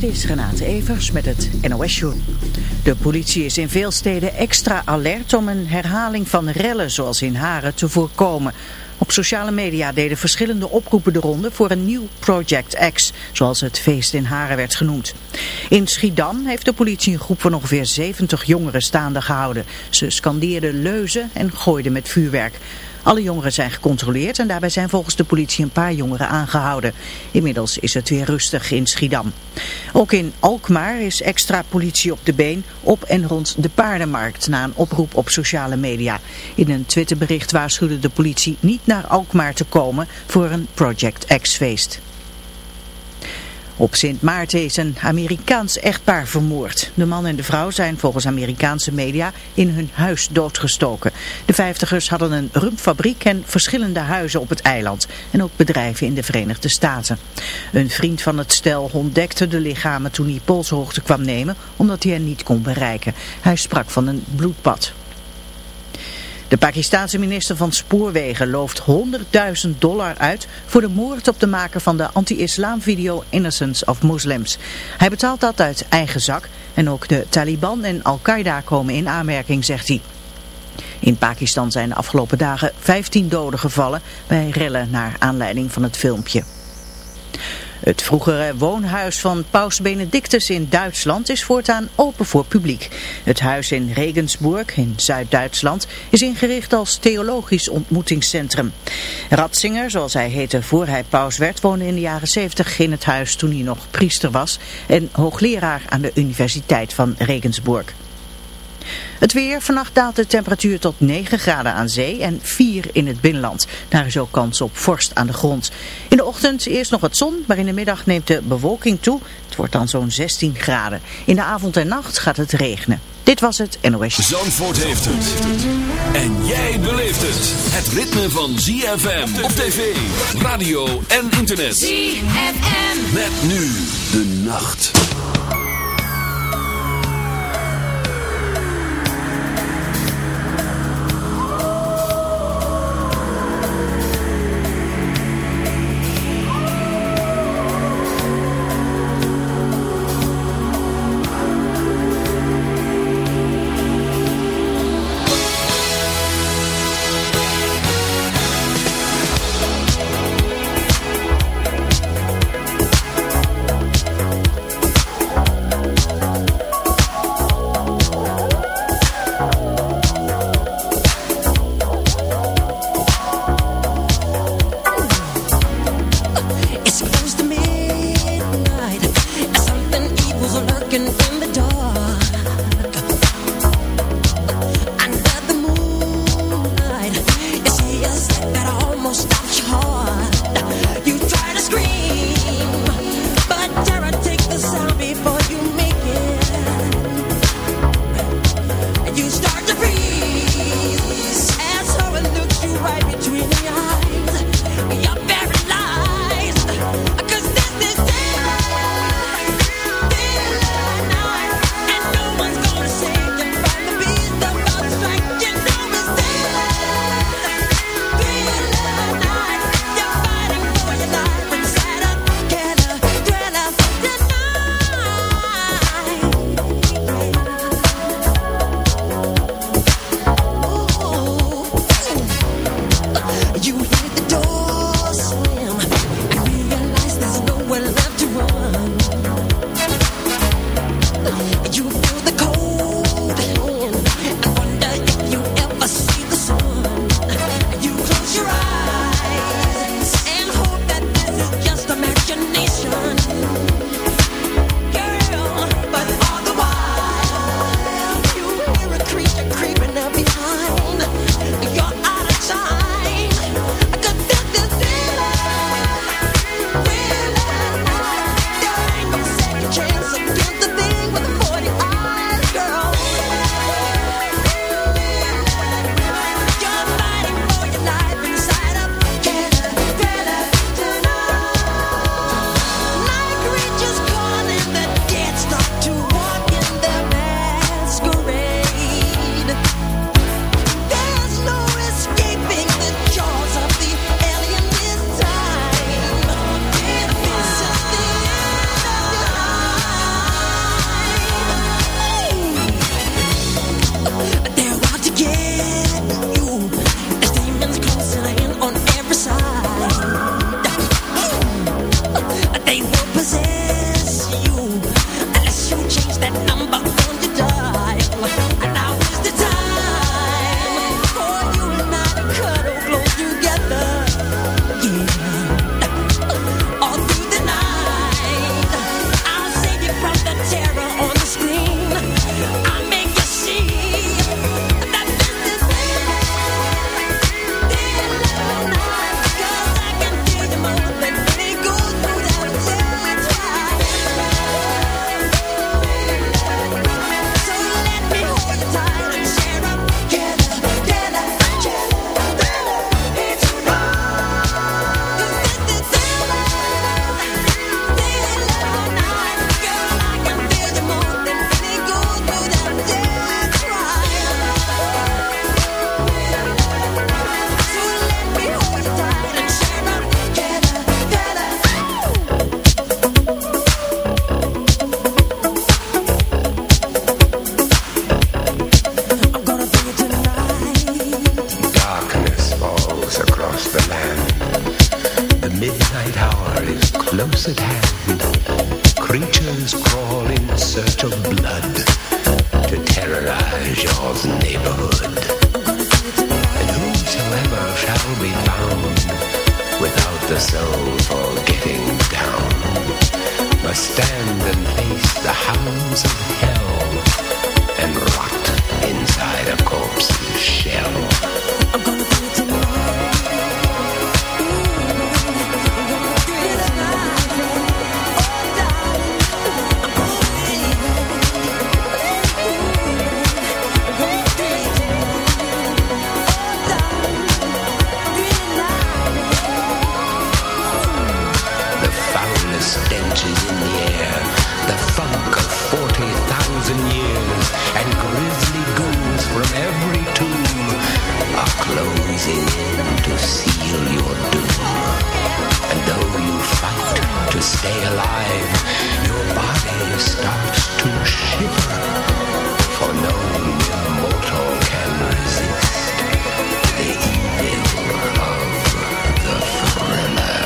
Dit is Renate Evers met het NOS Show. De politie is in veel steden extra alert om een herhaling van rellen zoals in Haren te voorkomen. Op sociale media deden verschillende oproepen de ronde voor een nieuw Project X, zoals het feest in Haren werd genoemd. In Schiedam heeft de politie een groep van ongeveer 70 jongeren staande gehouden. Ze scandeerden leuzen en gooiden met vuurwerk. Alle jongeren zijn gecontroleerd en daarbij zijn volgens de politie een paar jongeren aangehouden. Inmiddels is het weer rustig in Schiedam. Ook in Alkmaar is extra politie op de been op en rond de paardenmarkt na een oproep op sociale media. In een Twitterbericht waarschuwde de politie niet naar Alkmaar te komen voor een Project X feest. Op Sint Maarten is een Amerikaans echtpaar vermoord. De man en de vrouw zijn volgens Amerikaanse media in hun huis doodgestoken. De vijftigers hadden een rumfabriek en verschillende huizen op het eiland. En ook bedrijven in de Verenigde Staten. Een vriend van het stel ontdekte de lichamen toen hij polshoogte kwam nemen, omdat hij hen niet kon bereiken. Hij sprak van een bloedbad. De Pakistanse minister van Spoorwegen looft 100.000 dollar uit voor de moord op de maker van de anti-islam video Innocence of Muslims. Hij betaalt dat uit eigen zak en ook de Taliban en Al-Qaeda komen in aanmerking, zegt hij. In Pakistan zijn de afgelopen dagen 15 doden gevallen bij rellen naar aanleiding van het filmpje. Het vroegere woonhuis van Paus Benedictus in Duitsland is voortaan open voor publiek. Het huis in Regensburg in Zuid-Duitsland is ingericht als theologisch ontmoetingscentrum. Ratzinger, zoals hij heette voor hij paus werd, woonde in de jaren 70 in het huis toen hij nog priester was en hoogleraar aan de Universiteit van Regensburg. Het weer, vannacht daalt de temperatuur tot 9 graden aan zee en 4 in het binnenland. Daar is ook kans op vorst aan de grond. In de ochtend eerst nog wat zon, maar in de middag neemt de bewolking toe. Het wordt dan zo'n 16 graden. In de avond en nacht gaat het regenen. Dit was het NOS. Zandvoort heeft het. En jij beleeft het. Het ritme van ZFM op tv, radio en internet. ZFM. Met nu de nacht. alive, your body starts to shiver. For no mortal can resist the evil of the thriller.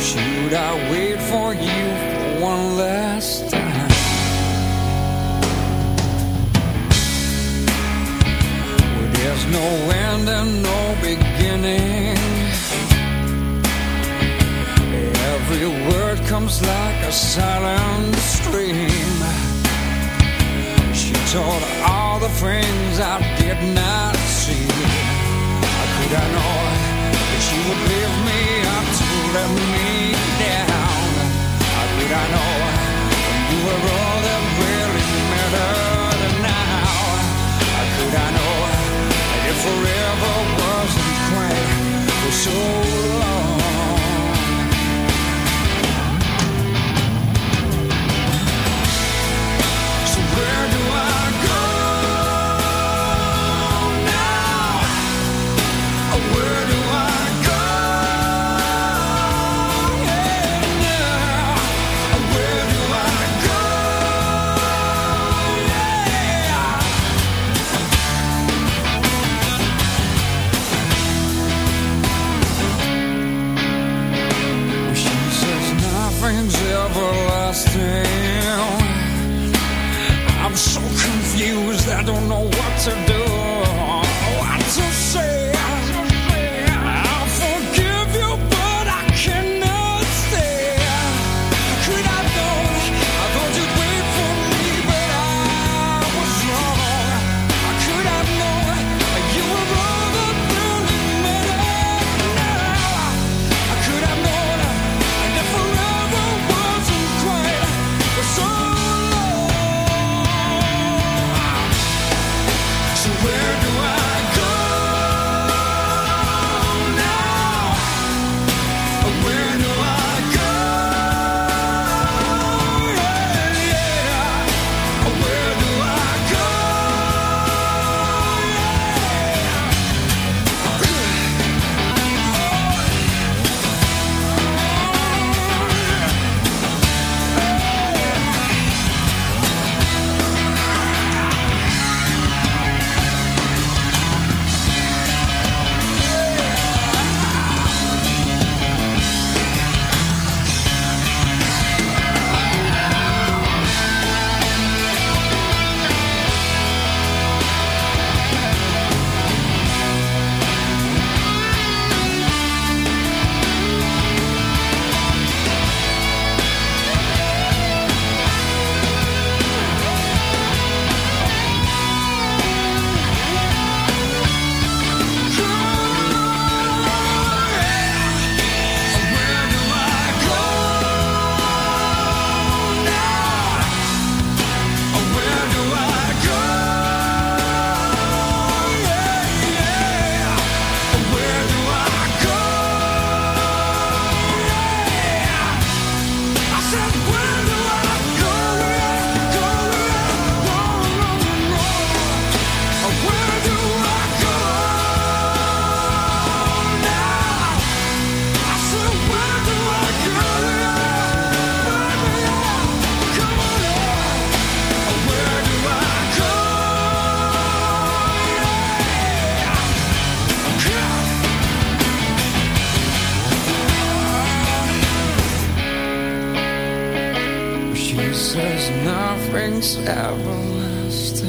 should I wait for you one last time? Well, there's no end and no beginning. Every word comes like a silent stream. She told all the things I did not see. How could I know that she would leave me up let me down. How could I know when you were all that really mattered now? How could I know that forever wasn't quite so don't know love brings everlasting.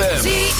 ZFM.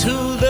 to the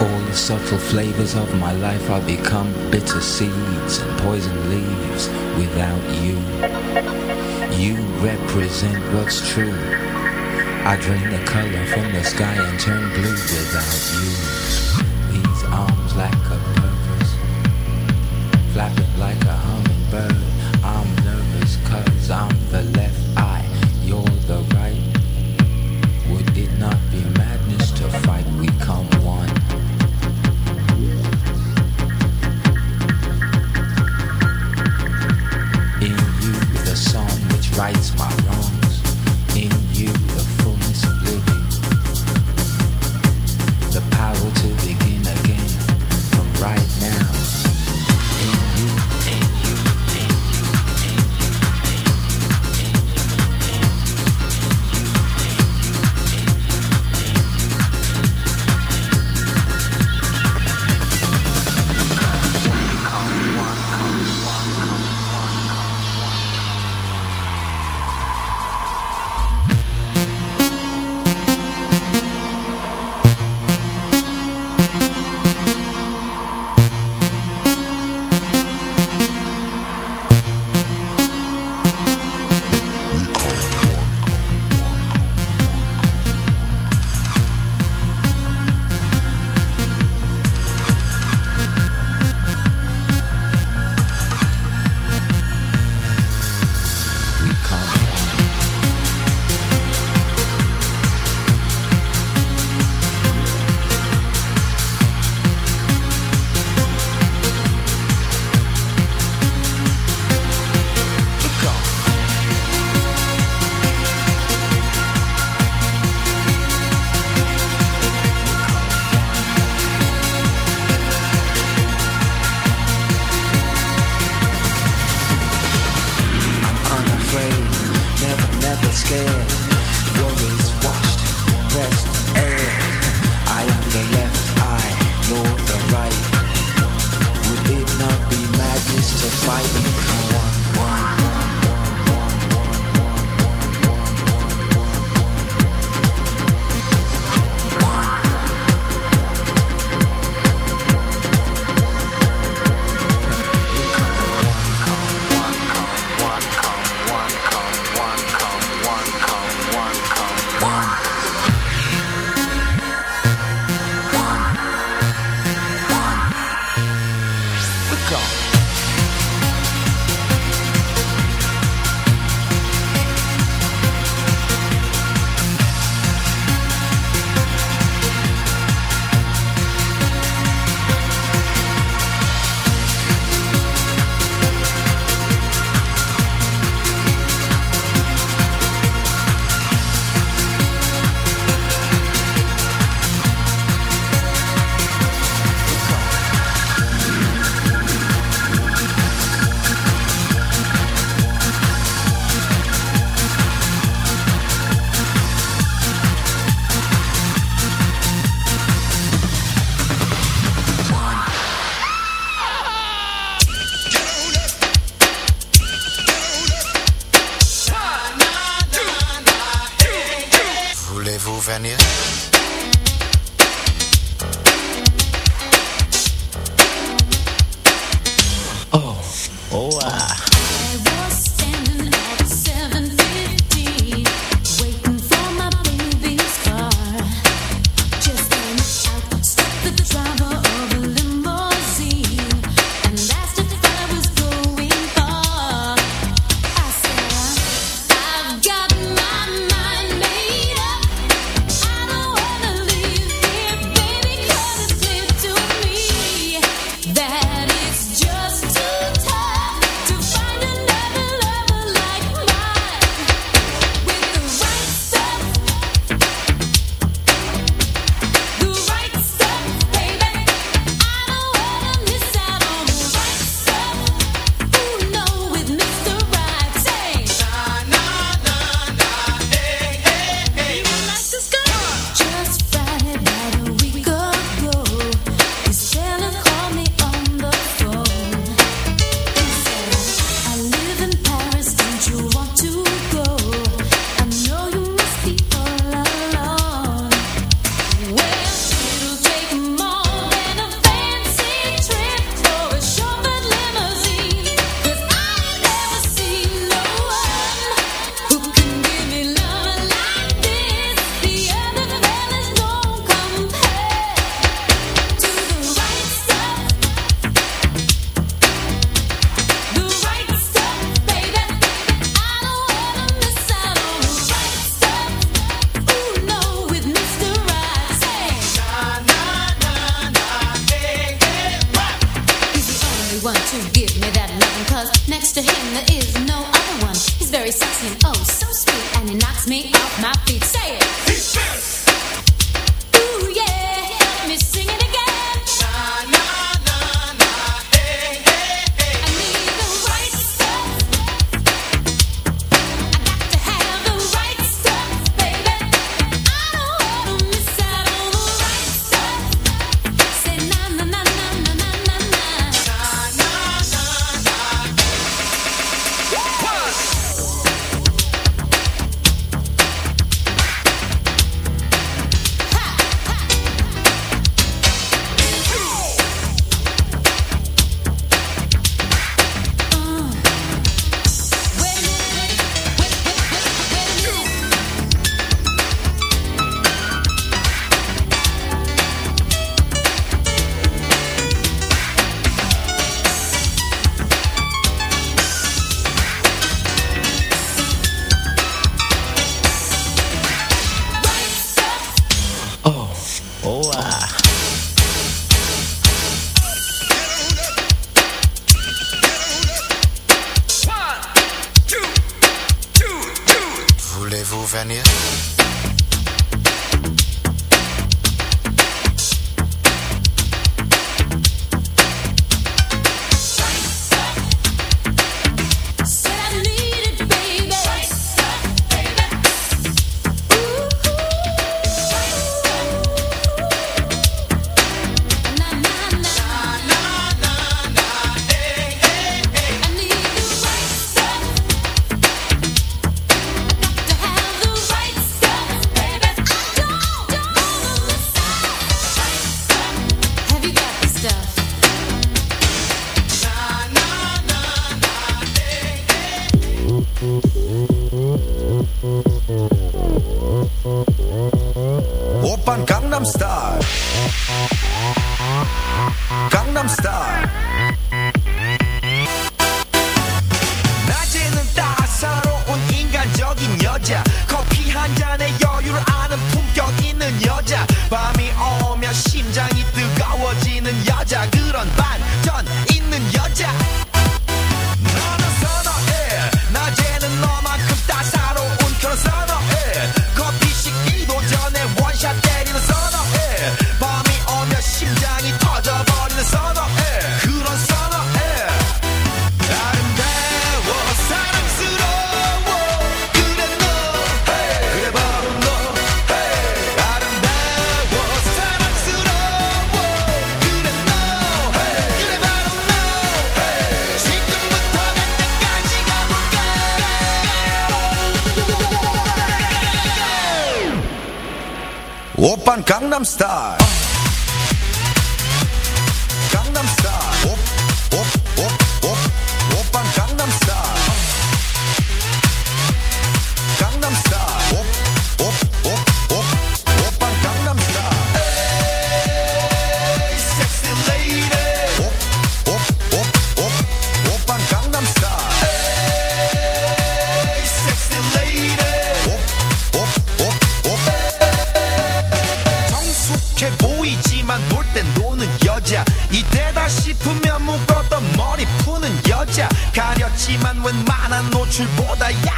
All the subtle flavors of my life are become bitter seeds and poison leaves without you. You represent what's true. I drain the color from the sky and turn blue without you. These arms lack a purpose, flapping like a hummingbird.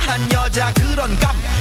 착한 여자 그런 감.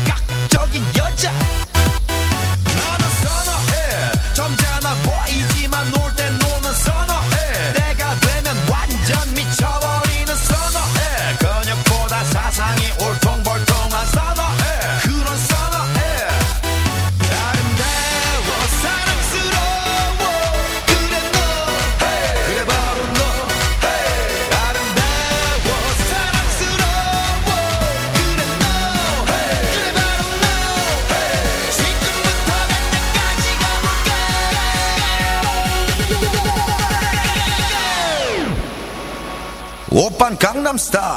star.